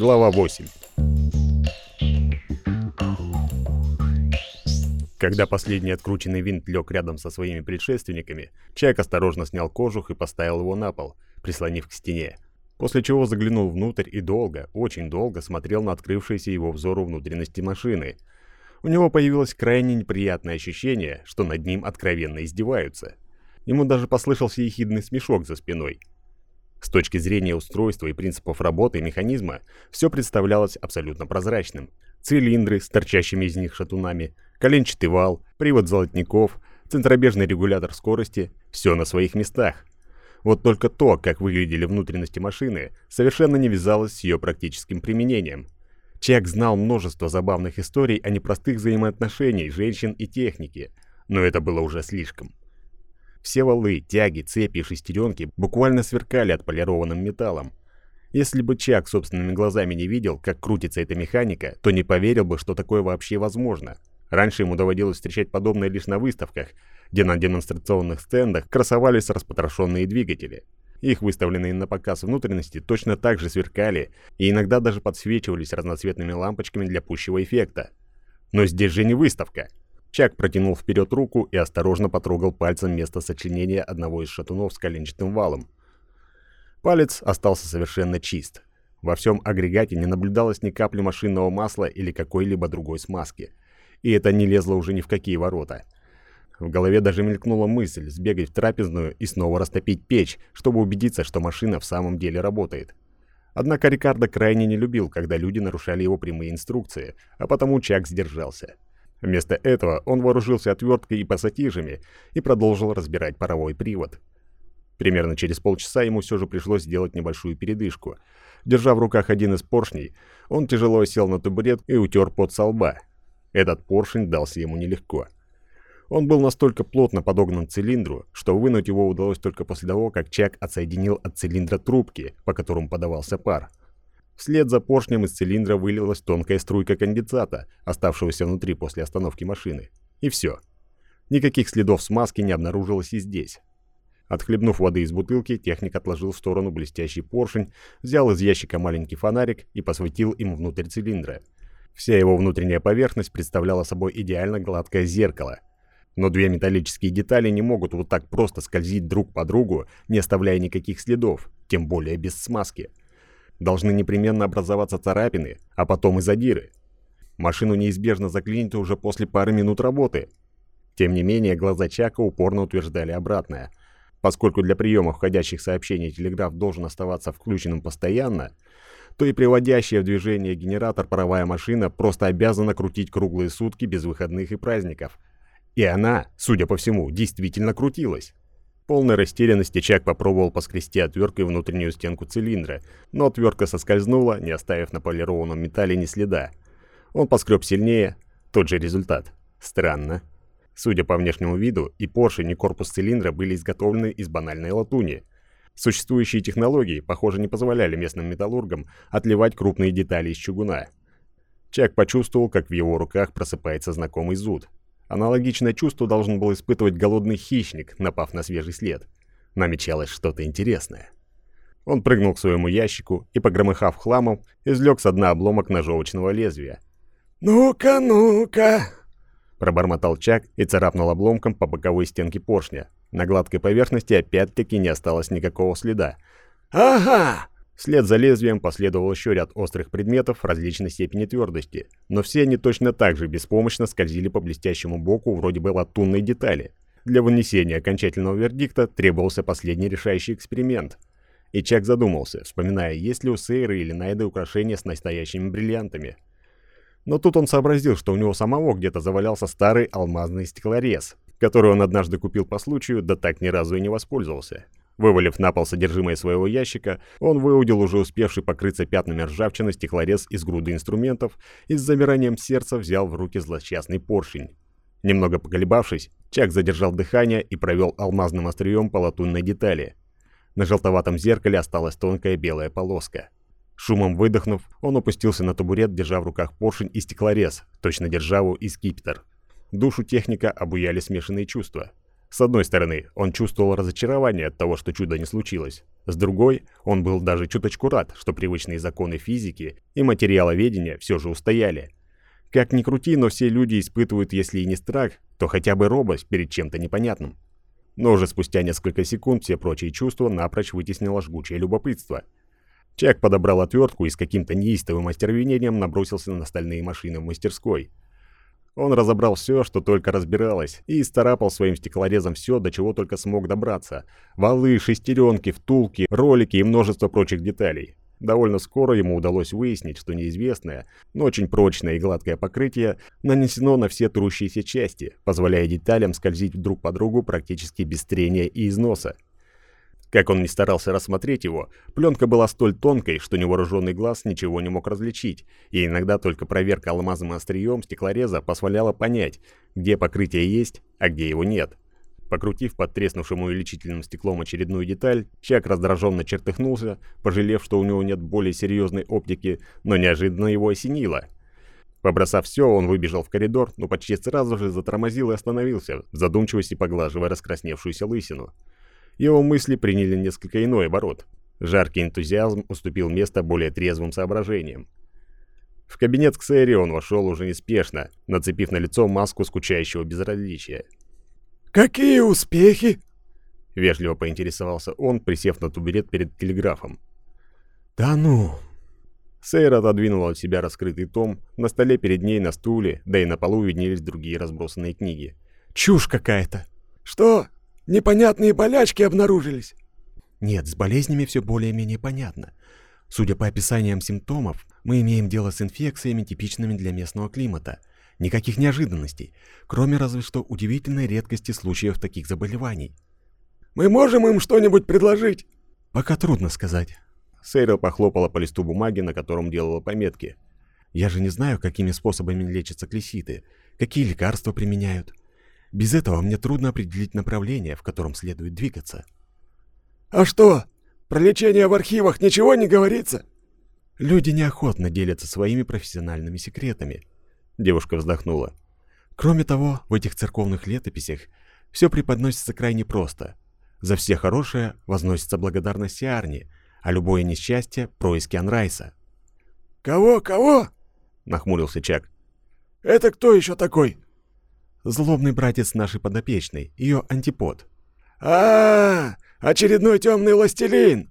Глава 8 Когда последний открученный винт лег рядом со своими предшественниками, Чайк осторожно снял кожух и поставил его на пол, прислонив к стене. После чего заглянул внутрь и долго, очень долго смотрел на открывшиеся его взору внутренности машины. У него появилось крайне неприятное ощущение, что над ним откровенно издеваются. Ему даже послышался ехидный смешок за спиной. С точки зрения устройства и принципов работы механизма, все представлялось абсолютно прозрачным. Цилиндры с торчащими из них шатунами, коленчатый вал, привод золотников, центробежный регулятор скорости – все на своих местах. Вот только то, как выглядели внутренности машины, совершенно не вязалось с ее практическим применением. Чак знал множество забавных историй о непростых взаимоотношениях женщин и техники, но это было уже слишком. Все валы, тяги, цепи шестеренки буквально сверкали отполированным металлом. Если бы Чак собственными глазами не видел, как крутится эта механика, то не поверил бы, что такое вообще возможно. Раньше ему доводилось встречать подобное лишь на выставках, где на демонстрационных стендах красовались распотрошенные двигатели. Их выставленные на показ внутренности точно так же сверкали и иногда даже подсвечивались разноцветными лампочками для пущего эффекта. Но здесь же не выставка. Чак протянул вперед руку и осторожно потрогал пальцем место сочленения одного из шатунов с коленчатым валом. Палец остался совершенно чист. Во всем агрегате не наблюдалось ни капли машинного масла или какой-либо другой смазки. И это не лезло уже ни в какие ворота. В голове даже мелькнула мысль сбегать в трапезную и снова растопить печь, чтобы убедиться, что машина в самом деле работает. Однако Рикардо крайне не любил, когда люди нарушали его прямые инструкции, а потому Чак сдержался. Вместо этого он вооружился отверткой и пассатижами и продолжил разбирать паровой привод. Примерно через полчаса ему все же пришлось сделать небольшую передышку. Держа в руках один из поршней, он тяжело сел на табурет и утер пот со лба. Этот поршень дался ему нелегко. Он был настолько плотно подогнан к цилиндру, что вынуть его удалось только после того, как Чак отсоединил от цилиндра трубки, по которым подавался пар. Вслед за поршнем из цилиндра вылилась тонкая струйка конденсата, оставшегося внутри после остановки машины. И все. Никаких следов смазки не обнаружилось и здесь. Отхлебнув воды из бутылки, техник отложил в сторону блестящий поршень, взял из ящика маленький фонарик и посветил им внутрь цилиндра. Вся его внутренняя поверхность представляла собой идеально гладкое зеркало. Но две металлические детали не могут вот так просто скользить друг по другу, не оставляя никаких следов, тем более без смазки должны непременно образоваться царапины, а потом и задиры. Машину неизбежно заклинит уже после пары минут работы. Тем не менее, глаза Чака упорно утверждали обратное. Поскольку для приема входящих сообщений телеграф должен оставаться включенным постоянно, то и приводящая в движение генератор паровая машина просто обязана крутить круглые сутки без выходных и праздников. И она, судя по всему, действительно крутилась полной растерянности Чак попробовал поскрести отверткой внутреннюю стенку цилиндра, но отвертка соскользнула, не оставив на полированном металле ни следа. Он поскреб сильнее, тот же результат. Странно. Судя по внешнему виду, и поршень, и корпус цилиндра были изготовлены из банальной латуни. Существующие технологии, похоже, не позволяли местным металлургам отливать крупные детали из чугуна. Чак почувствовал, как в его руках просыпается знакомый зуд – Аналогичное чувство должен был испытывать голодный хищник, напав на свежий след. Намечалось что-то интересное. Он прыгнул к своему ящику и, погромыхав хламом, извлек с дна обломок ножовочного лезвия. «Ну-ка, ну-ка!» Пробормотал Чак и царапнул обломком по боковой стенке поршня. На гладкой поверхности опять-таки не осталось никакого следа. «Ага! Вслед за лезвием последовал еще ряд острых предметов различной степени твердости, но все они точно так же беспомощно скользили по блестящему боку вроде бы латунной детали. Для вынесения окончательного вердикта требовался последний решающий эксперимент. И Чак задумался, вспоминая, есть ли у Сейры или Найды украшения с настоящими бриллиантами. Но тут он сообразил, что у него самого где-то завалялся старый алмазный стеклорез, который он однажды купил по случаю, да так ни разу и не воспользовался. Вывалив на пол содержимое своего ящика, он выудил уже успевший покрыться пятнами ржавчины стеклорез из груды инструментов и с замиранием сердца взял в руки злосчастный поршень. Немного поколебавшись, Чак задержал дыхание и провел алмазным острием по латунной детали. На желтоватом зеркале осталась тонкая белая полоска. Шумом выдохнув, он опустился на табурет, держа в руках поршень и стеклорез, точно державу и скипетр. Душу техника обуяли смешанные чувства. С одной стороны, он чувствовал разочарование от того, что чудо не случилось. С другой, он был даже чуточку рад, что привычные законы физики и материаловедения все же устояли. Как ни крути, но все люди испытывают, если и не страх, то хотя бы робость перед чем-то непонятным. Но уже спустя несколько секунд все прочие чувства напрочь вытеснило жгучее любопытство. Чак подобрал отвертку и с каким-то неистовым остервенением набросился на стальные машины в мастерской – он разобрал все, что только разбиралось, и старапал своим стеклорезом все, до чего только смог добраться. Валы, шестеренки, втулки, ролики и множество прочих деталей. Довольно скоро ему удалось выяснить, что неизвестное, но очень прочное и гладкое покрытие нанесено на все трущиеся части, позволяя деталям скользить друг по другу практически без трения и износа. Как он ни старался рассмотреть его, пленка была столь тонкой, что невооруженный глаз ничего не мог различить, и иногда только проверка алмазным острием стеклореза позволяла понять, где покрытие есть, а где его нет. Покрутив под треснувшим увеличительным стеклом очередную деталь, Чак раздраженно чертыхнулся, пожалев, что у него нет более серьезной оптики, но неожиданно его осенило. Побросав все, он выбежал в коридор, но почти сразу же затормозил и остановился, в задумчивости поглаживая раскрасневшуюся лысину его мысли приняли несколько иной оборот. Жаркий энтузиазм уступил место более трезвым соображениям. В кабинет к Сэри он вошел уже неспешно, нацепив на лицо маску скучающего безразличия. «Какие успехи?» — вежливо поинтересовался он, присев на туберет перед телеграфом. «Да ну!» Сейр отодвинула от себя раскрытый том, на столе перед ней на стуле, да и на полу виднелись другие разбросанные книги. «Чушь какая-то!» «Что? Непонятные болячки обнаружились. Нет, с болезнями все более-менее понятно. Судя по описаниям симптомов, мы имеем дело с инфекциями, типичными для местного климата. Никаких неожиданностей, кроме разве что удивительной редкости случаев таких заболеваний. «Мы можем им что-нибудь предложить?» «Пока трудно сказать». Сейрил похлопала по листу бумаги, на котором делала пометки. «Я же не знаю, какими способами лечатся клеситы, какие лекарства применяют. Без этого мне трудно определить направление, в котором следует двигаться. «А что? Про лечение в архивах ничего не говорится?» «Люди неохотно делятся своими профессиональными секретами», — девушка вздохнула. «Кроме того, в этих церковных летописях все преподносится крайне просто. За все хорошее возносится благодарность Сиарни, а любое несчастье — происки Анрайса». «Кого, кого?» — нахмурился Чак. «Это кто еще такой?» Злобный братец нашей подопечной, ее антипод. а, -а, -а Очередной темный властелин!»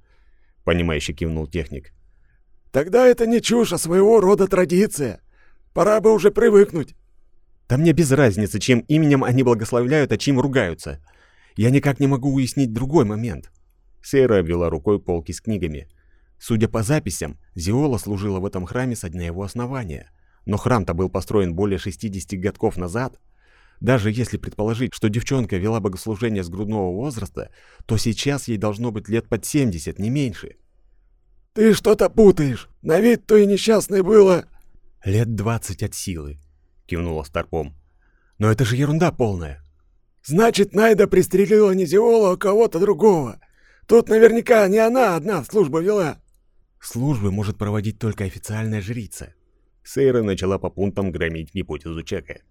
Понимающе кивнул техник. «Тогда это не чушь, а своего рода традиция. Пора бы уже привыкнуть». «Да мне без разницы, чем именем они благословляют, а чем ругаются. Я никак не могу уяснить другой момент». Сейра обвела рукой полки с книгами. Судя по записям, Зиола служила в этом храме со дня его основания. Но храм-то был построен более 60 годков назад. Даже если предположить, что девчонка вела богослужение с грудного возраста, то сейчас ей должно быть лет под 70, не меньше. «Ты что-то путаешь. На вид то и несчастной было...» «Лет 20 от силы», — кивнула Старпом. «Но это же ерунда полная». «Значит, Найда пристрелила не Зиола, а кого-то другого. Тут наверняка не она одна службу вела». «Службы может проводить только официальная жрица». Сейра начала по пунктам громить гипотезу Чека.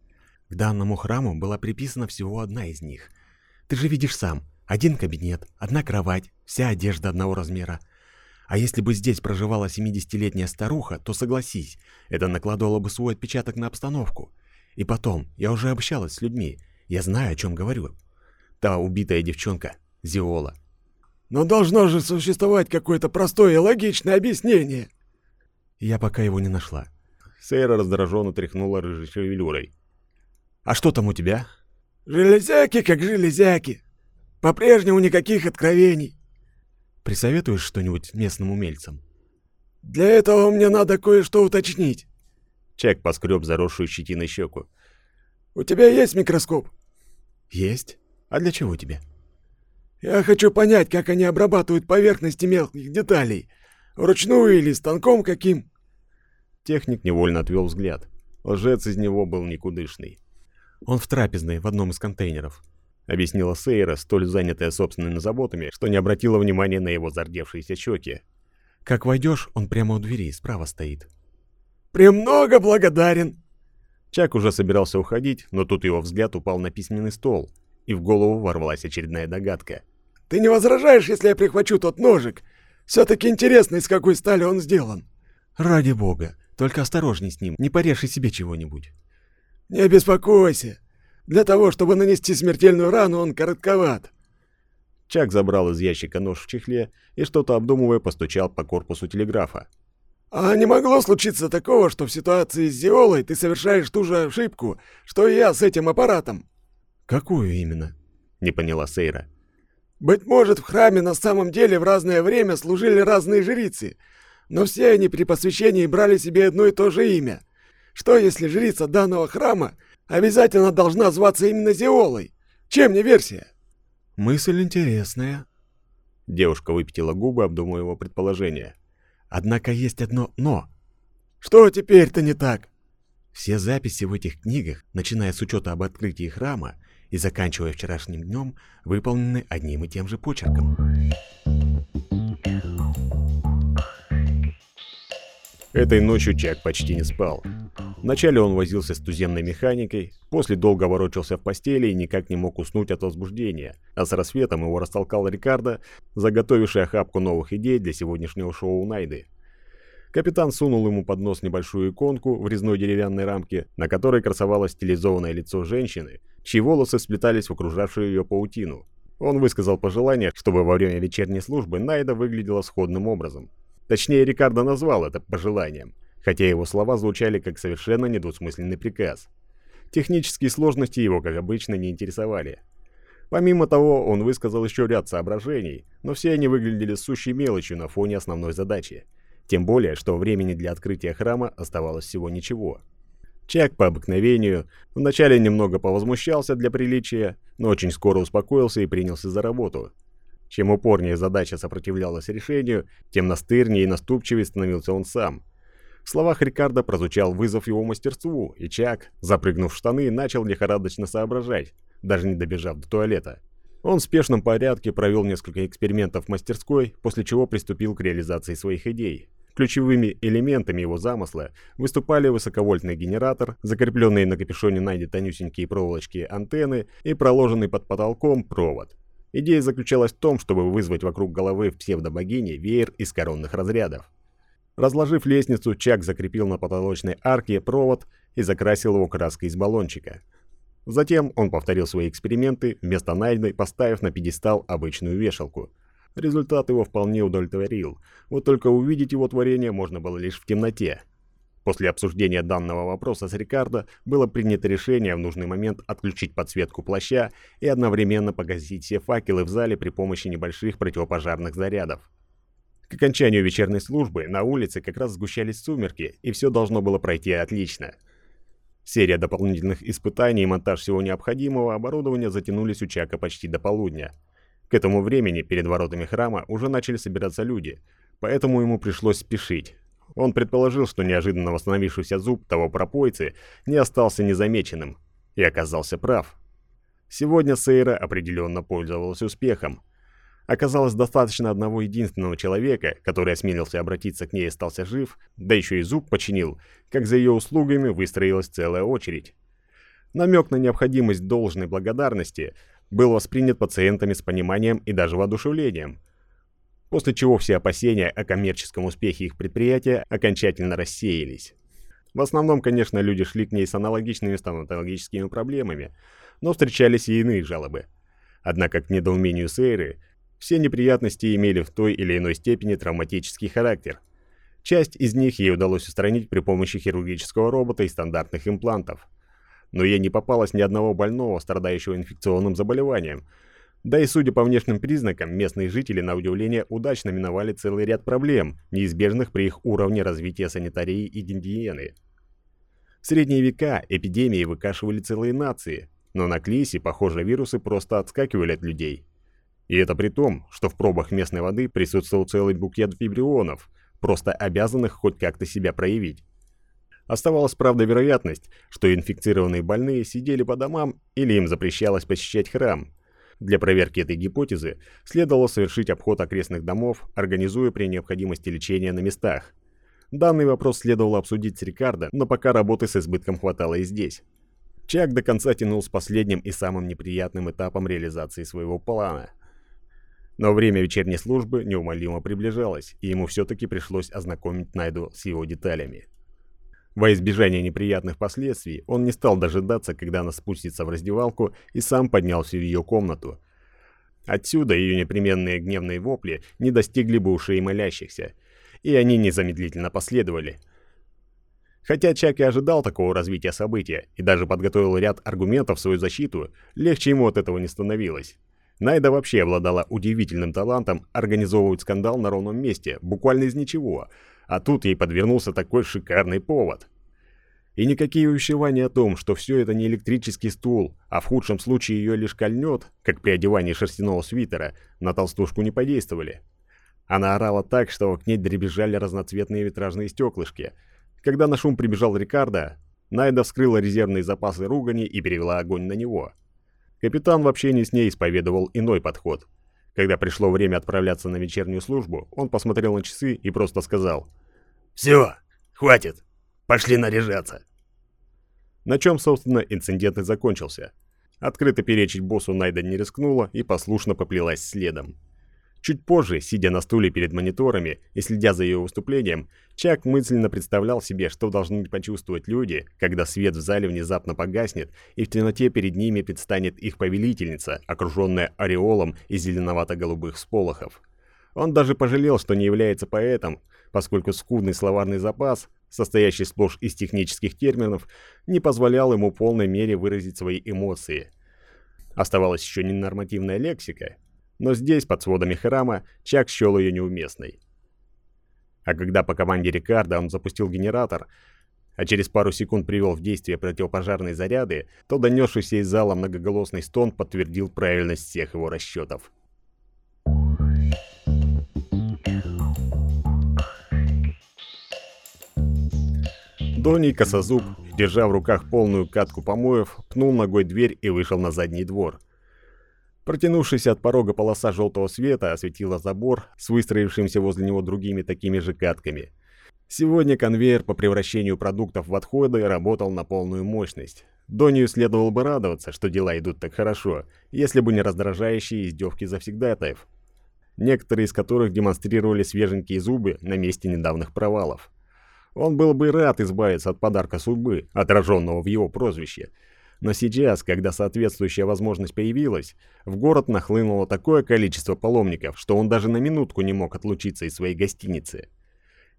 К данному храму была приписана всего одна из них. Ты же видишь сам, один кабинет, одна кровать, вся одежда одного размера. А если бы здесь проживала 70-летняя старуха, то согласись, это накладывало бы свой отпечаток на обстановку. И потом, я уже общалась с людьми, я знаю, о чем говорю. Та убитая девчонка, Зиола. Но должно же существовать какое-то простое и логичное объяснение. Я пока его не нашла. Сейра раздраженно тряхнула рыжей шевелюрой. А что там у тебя? Железяки как железяки. По-прежнему никаких откровений. Присоветуешь что-нибудь местным умельцам? Для этого мне надо кое-что уточнить. Чек поскреб заросшую щетиной щеку. У тебя есть микроскоп? Есть. А для чего тебе? Я хочу понять, как они обрабатывают поверхности мелких деталей. Вручную или станком каким? Техник невольно отвел взгляд. Лжец из него был никудышный. Он в трапезной, в одном из контейнеров», — объяснила Сейра, столь занятая собственными заботами, что не обратила внимания на его зардевшиеся щеки. «Как войдешь, он прямо у двери, справа стоит». «Премного благодарен!» Чак уже собирался уходить, но тут его взгляд упал на письменный стол, и в голову ворвалась очередная догадка. «Ты не возражаешь, если я прихвачу тот ножик? Все-таки интересно, из какой стали он сделан». «Ради бога, только осторожней с ним, не порежь себе чего-нибудь». «Не беспокойся. Для того, чтобы нанести смертельную рану, он коротковат». Чак забрал из ящика нож в чехле и, что-то обдумывая, постучал по корпусу телеграфа. «А не могло случиться такого, что в ситуации с Зиолой ты совершаешь ту же ошибку, что и я с этим аппаратом?» «Какую именно?» — не поняла Сейра. «Быть может, в храме на самом деле в разное время служили разные жрицы, но все они при посвящении брали себе одно и то же имя. Что, если жрица данного храма обязательно должна зваться именно Зиолой? Чем не версия?» «Мысль интересная». Девушка выпятила губы, обдумывая его предположение. Однако есть одно «но». «Что теперь-то не так?» Все записи в этих книгах, начиная с учета об открытии храма и заканчивая вчерашним днем, выполнены одним и тем же почерком. Этой ночью Чак почти не спал. Вначале он возился с туземной механикой, после долго ворочался в постели и никак не мог уснуть от возбуждения, а с рассветом его растолкал Рикардо, заготовивший охапку новых идей для сегодняшнего шоу Найды. Капитан сунул ему под нос небольшую иконку в резной деревянной рамке, на которой красовалось стилизованное лицо женщины, чьи волосы сплетались в окружавшую ее паутину. Он высказал пожелание, чтобы во время вечерней службы Найда выглядела сходным образом. Точнее, Рикардо назвал это пожеланием – хотя его слова звучали как совершенно недвусмысленный приказ. Технические сложности его, как обычно, не интересовали. Помимо того, он высказал еще ряд соображений, но все они выглядели сущей мелочью на фоне основной задачи. Тем более, что времени для открытия храма оставалось всего ничего. Чак по обыкновению вначале немного повозмущался для приличия, но очень скоро успокоился и принялся за работу. Чем упорнее задача сопротивлялась решению, тем настырнее и наступчивее становился он сам – словах Рикардо прозвучал вызов его мастерству, и Чак, запрыгнув в штаны, начал лихорадочно соображать, даже не добежав до туалета. Он в спешном порядке провел несколько экспериментов в мастерской, после чего приступил к реализации своих идей. Ключевыми элементами его замысла выступали высоковольтный генератор, закрепленные на капюшоне Найди тонюсенькие проволочки антенны и проложенный под потолком провод. Идея заключалась в том, чтобы вызвать вокруг головы псевдобогини веер из коронных разрядов. Разложив лестницу, Чак закрепил на потолочной арке провод и закрасил его краской из баллончика. Затем он повторил свои эксперименты, вместо найдной поставив на пьедестал обычную вешалку. Результат его вполне удовлетворил, вот только увидеть его творение можно было лишь в темноте. После обсуждения данного вопроса с Рикардо было принято решение в нужный момент отключить подсветку плаща и одновременно погасить все факелы в зале при помощи небольших противопожарных зарядов. К окончанию вечерней службы на улице как раз сгущались сумерки, и все должно было пройти отлично. Серия дополнительных испытаний и монтаж всего необходимого оборудования затянулись у Чака почти до полудня. К этому времени перед воротами храма уже начали собираться люди, поэтому ему пришлось спешить. Он предположил, что неожиданно восстановившийся зуб того пропойцы не остался незамеченным, и оказался прав. Сегодня Сейра определенно пользовалась успехом. Оказалось достаточно одного единственного человека, который осмелился обратиться к ней и остался жив, да еще и зуб починил, как за ее услугами выстроилась целая очередь. Намек на необходимость должной благодарности был воспринят пациентами с пониманием и даже воодушевлением, после чего все опасения о коммерческом успехе их предприятия окончательно рассеялись. В основном, конечно, люди шли к ней с аналогичными стоматологическими проблемами, но встречались и иные жалобы. Однако к недоумению Сейры все неприятности имели в той или иной степени травматический характер. Часть из них ей удалось устранить при помощи хирургического робота и стандартных имплантов. Но ей не попалось ни одного больного, страдающего инфекционным заболеванием. Да и судя по внешним признакам, местные жители, на удивление, удачно миновали целый ряд проблем, неизбежных при их уровне развития санитарии и гигиены. В средние века эпидемии выкашивали целые нации, но на Клисе, похоже, вирусы просто отскакивали от людей – и это при том, что в пробах местной воды присутствовал целый букет фибрионов, просто обязанных хоть как-то себя проявить. Оставалась, правда, вероятность, что инфицированные больные сидели по домам или им запрещалось посещать храм. Для проверки этой гипотезы следовало совершить обход окрестных домов, организуя при необходимости лечение на местах. Данный вопрос следовало обсудить с Рикардо, но пока работы с избытком хватало и здесь. Чак до конца тянул с последним и самым неприятным этапом реализации своего плана. Но время вечерней службы неумолимо приближалось, и ему все-таки пришлось ознакомить Найду с его деталями. Во избежание неприятных последствий, он не стал дожидаться, когда она спустится в раздевалку, и сам поднялся в ее комнату. Отсюда ее непременные гневные вопли не достигли бы ушей молящихся, и они незамедлительно последовали – Хотя Чак и ожидал такого развития события и даже подготовил ряд аргументов в свою защиту, легче ему от этого не становилось. Найда вообще обладала удивительным талантом организовывать скандал на ровном месте, буквально из ничего, а тут ей подвернулся такой шикарный повод. И никакие увещевания о том, что все это не электрический стул, а в худшем случае ее лишь кольнет, как при одевании шерстяного свитера, на толстушку не подействовали. Она орала так, что к ней дребезжали разноцветные витражные стеклышки – когда на шум прибежал Рикардо, Найда вскрыла резервные запасы ругани и перевела огонь на него. Капитан в общении с ней исповедовал иной подход. Когда пришло время отправляться на вечернюю службу, он посмотрел на часы и просто сказал «Все, хватит, пошли наряжаться». На чем, собственно, инцидент и закончился. Открыто перечить боссу Найда не рискнула и послушно поплелась следом. Чуть позже, сидя на стуле перед мониторами и следя за ее выступлением, Чак мысленно представлял себе, что должны почувствовать люди, когда свет в зале внезапно погаснет, и в темноте перед ними предстанет их повелительница, окруженная ореолом из зеленовато-голубых сполохов. Он даже пожалел, что не является поэтом, поскольку скудный словарный запас, состоящий сплошь из технических терминов, не позволял ему в полной мере выразить свои эмоции. Оставалась еще ненормативная лексика, но здесь, под сводами храма, Чак счел ее неуместной. А когда по команде Рикардо он запустил генератор, а через пару секунд привел в действие противопожарные заряды, то донесшийся из зала многоголосный стон подтвердил правильность всех его расчетов. Доний Косозуб, держа в руках полную катку помоев, пнул ногой дверь и вышел на задний двор – Протянувшаяся от порога полоса желтого света осветила забор с выстроившимся возле него другими такими же катками. Сегодня конвейер по превращению продуктов в отходы работал на полную мощность. Донию следовало бы радоваться, что дела идут так хорошо, если бы не раздражающие издевки завсегдатаев, некоторые из которых демонстрировали свеженькие зубы на месте недавних провалов. Он был бы рад избавиться от подарка судьбы, отраженного в его прозвище – но сейчас, когда соответствующая возможность появилась, в город нахлынуло такое количество паломников, что он даже на минутку не мог отлучиться из своей гостиницы.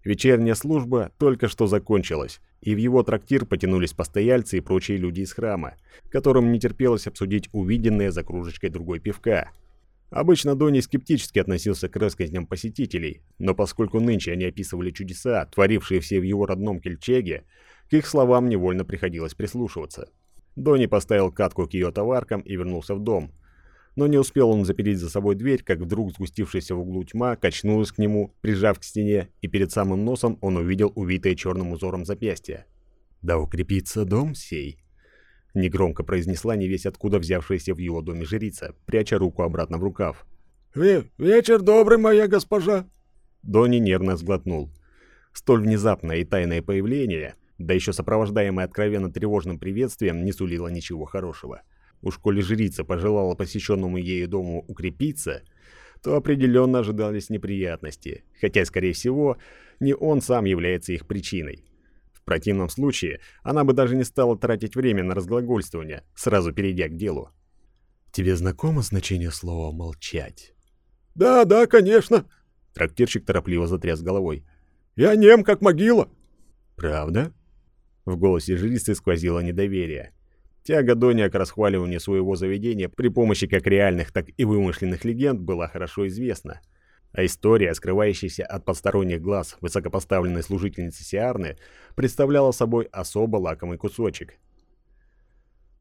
Вечерняя служба только что закончилась, и в его трактир потянулись постояльцы и прочие люди из храма, которым не терпелось обсудить увиденное за кружечкой другой пивка. Обычно Дони скептически относился к рассказням посетителей, но поскольку нынче они описывали чудеса, творившие все в его родном Кельчеге, к их словам невольно приходилось прислушиваться. Дони поставил катку к ее товаркам и вернулся в дом. Но не успел он запереть за собой дверь, как вдруг сгустившаяся в углу тьма качнулась к нему, прижав к стене, и перед самым носом он увидел увитое черным узором запястье. «Да укрепится дом сей!» Негромко произнесла невесть откуда взявшаяся в его доме жрица, пряча руку обратно в рукав. «Ве «Вечер добрый, моя госпожа!» Дони нервно сглотнул. Столь внезапное и тайное появление да еще сопровождаемое откровенно тревожным приветствием, не сулило ничего хорошего. Уж коли жрица пожелала посещенному ею дому укрепиться, то определенно ожидались неприятности, хотя, скорее всего, не он сам является их причиной. В противном случае она бы даже не стала тратить время на разглагольствование, сразу перейдя к делу. «Тебе знакомо значение слова «молчать»?» «Да, да, конечно!» Трактирщик торопливо затряс головой. «Я нем, как могила!» «Правда?» В голосе жрицы сквозило недоверие. Тяга Дония к расхваливанию своего заведения при помощи как реальных, так и вымышленных легенд была хорошо известна. А история, скрывающаяся от посторонних глаз высокопоставленной служительницы Сиарны, представляла собой особо лакомый кусочек.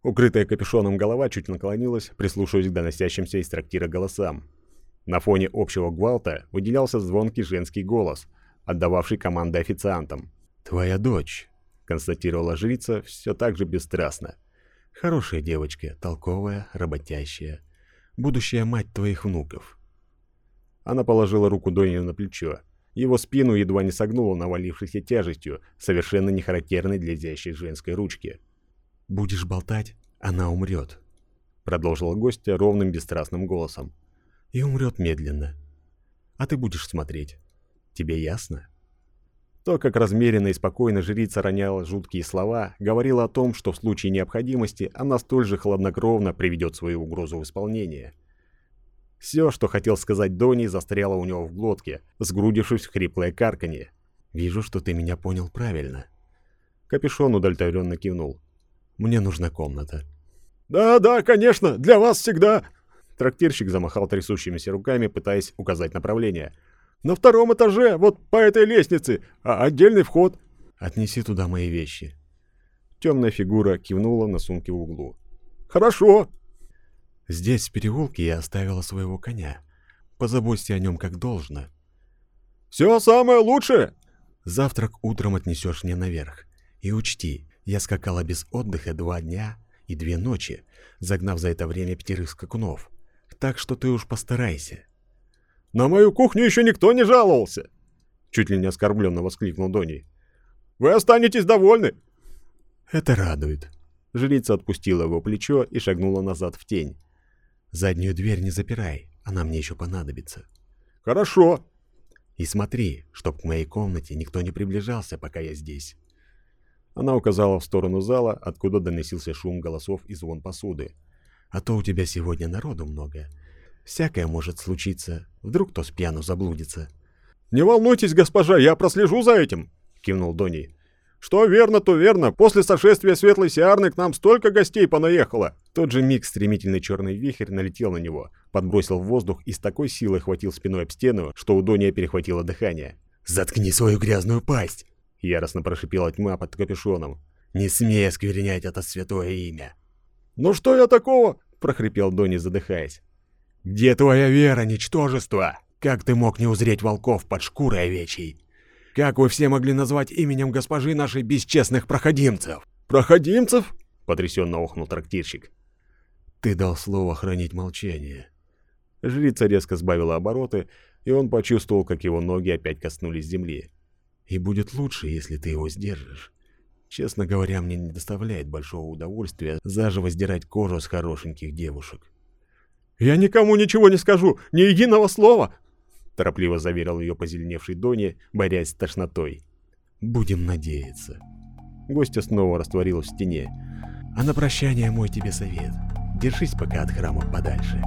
Укрытая капюшоном голова чуть наклонилась, прислушиваясь к доносящимся из трактира голосам. На фоне общего гвалта выделялся звонкий женский голос, отдававший команды официантам. «Твоя дочь констатировала жрица все так же бесстрастно. «Хорошая девочка, толковая, работящая. Будущая мать твоих внуков». Она положила руку Донию на плечо. Его спину едва не согнула навалившейся тяжестью, совершенно не характерной для изящей женской ручки. Будешь болтать, она умрет, продолжила гостья ровным бесстрастным голосом. И умрет медленно. А ты будешь смотреть. Тебе ясно? То, как размеренно и спокойно жрица роняла жуткие слова, говорило о том, что в случае необходимости она столь же хладнокровно приведет свою угрозу в исполнение. Все, что хотел сказать Дони, застряло у него в глотке, сгрудившись в хриплое карканье. «Вижу, что ты меня понял правильно». Капюшон удовлетворенно кивнул. «Мне нужна комната». «Да, да, конечно, для вас всегда!» Трактирщик замахал трясущимися руками, пытаясь указать направление. «На втором этаже, вот по этой лестнице, а отдельный вход». «Отнеси туда мои вещи». Темная фигура кивнула на сумки в углу. «Хорошо!» Здесь, в переулке, я оставила своего коня. Позаботься о нем как должно. Все самое лучшее! Завтрак утром отнесешь мне наверх. И учти, я скакала без отдыха два дня и две ночи, загнав за это время пятерых скакунов. Так что ты уж постарайся. На мою кухню еще никто не жаловался! Чуть ли не оскорбленно воскликнул Донни. Вы останетесь довольны? Это радует. Жрица отпустила его плечо и шагнула назад в тень. Заднюю дверь не запирай, она мне еще понадобится. Хорошо. И смотри, чтоб к моей комнате никто не приближался, пока я здесь. Она указала в сторону зала, откуда доносился шум голосов и звон посуды. А то у тебя сегодня народу много. Всякое может случиться. Вдруг кто с пьяну заблудится. Не волнуйтесь, госпожа, я прослежу за этим, кивнул Дони. Что верно, то верно. После сошествия Светлой Сиарны к нам столько гостей понаехало. тот же миг стремительный черный вихрь налетел на него, подбросил в воздух и с такой силой хватил спиной об стену, что у Дония перехватило дыхание. «Заткни свою грязную пасть!» — яростно прошипела тьма под капюшоном. «Не смей осквернять это святое имя!» «Ну что я такого?» — прохрипел Дони, задыхаясь. «Где твоя вера, ничтожество? Как ты мог не узреть волков под шкурой овечьей?» Как вы все могли назвать именем госпожи нашей бесчестных проходимцев? Проходимцев? Потрясенно охнул трактирщик. Ты дал слово хранить молчание. Жрица резко сбавила обороты, и он почувствовал, как его ноги опять коснулись земли. И будет лучше, если ты его сдержишь. Честно говоря, мне не доставляет большого удовольствия заживо сдирать кожу с хорошеньких девушек. «Я никому ничего не скажу, ни единого слова!» торопливо заверил ее позеленевший Дони, борясь с тошнотой. «Будем надеяться». Гостья снова растворилась в стене. «А на прощание мой тебе совет. Держись пока от храма подальше».